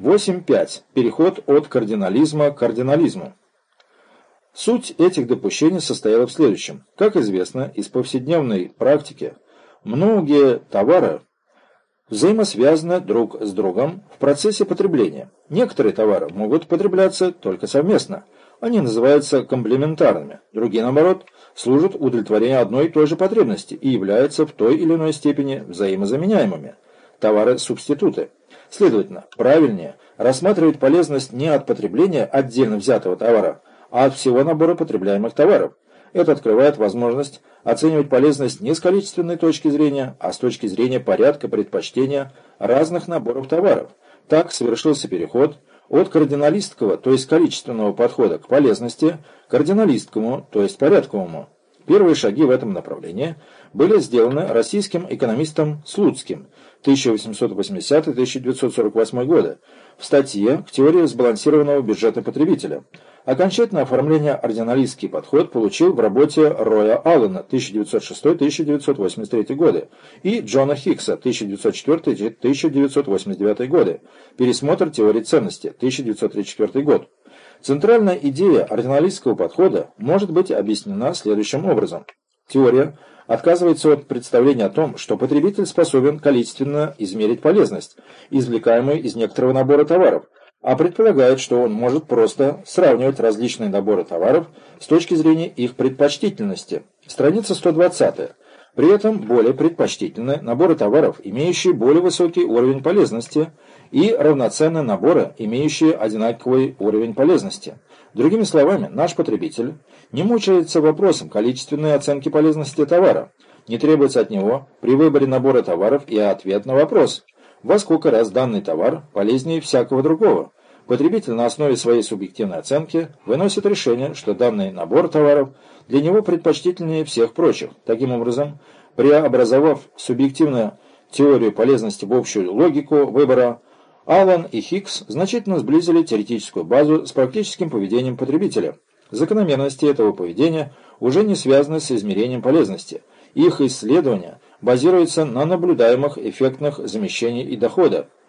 8.5. Переход от кардинализма к кардинализму. Суть этих допущений состояла в следующем. Как известно, из повседневной практики многие товары взаимосвязаны друг с другом в процессе потребления. Некоторые товары могут потребляться только совместно. Они называются комплементарными. Другие, наоборот, служат удовлетворению одной и той же потребности и являются в той или иной степени взаимозаменяемыми. Товары-субституты. Следовательно, правильнее рассматривать полезность не от потребления отдельно взятого товара, а от всего набора потребляемых товаров. Это открывает возможность оценивать полезность не с количественной точки зрения, а с точки зрения порядка предпочтения разных наборов товаров. Так совершился переход от кардиналистского, то есть количественного подхода к полезности, к кардиналистскому, то есть порядковому. Первые шаги в этом направлении были сделаны российским экономистом Слуцким 1880-1948 годы в статье «К теории сбалансированного бюджета потребителя». Окончательное оформление ординалистский подход получил в работе Роя Аллена 1906-1983 годы и Джона Хиггса 1904-1989 годы «Пересмотр теории ценности» 1934 год. Центральная идея ординалистского подхода может быть объяснена следующим образом. Теория отказывается от представления о том, что потребитель способен количественно измерить полезность, извлекаемую из некоторого набора товаров, а предполагает, что он может просто сравнивать различные наборы товаров с точки зрения их предпочтительности. Страница 120. При этом более предпочтительны наборы товаров, имеющие более высокий уровень полезности, и равноценные наборы, имеющие одинаковый уровень полезности. Другими словами, наш потребитель не мучается вопросом количественной оценки полезности товара, не требуется от него при выборе набора товаров и ответ на вопрос, во сколько раз данный товар полезнее всякого другого. Потребитель на основе своей субъективной оценки выносит решение, что данный набор товаров для него предпочтительнее всех прочих. Таким образом, преобразовав субъективную теорию полезности в общую логику выбора, Аллан и Хиггс значительно сблизили теоретическую базу с практическим поведением потребителя. Закономерности этого поведения уже не связаны с измерением полезности. Их исследования базируются на наблюдаемых эффектных замещений и дохода.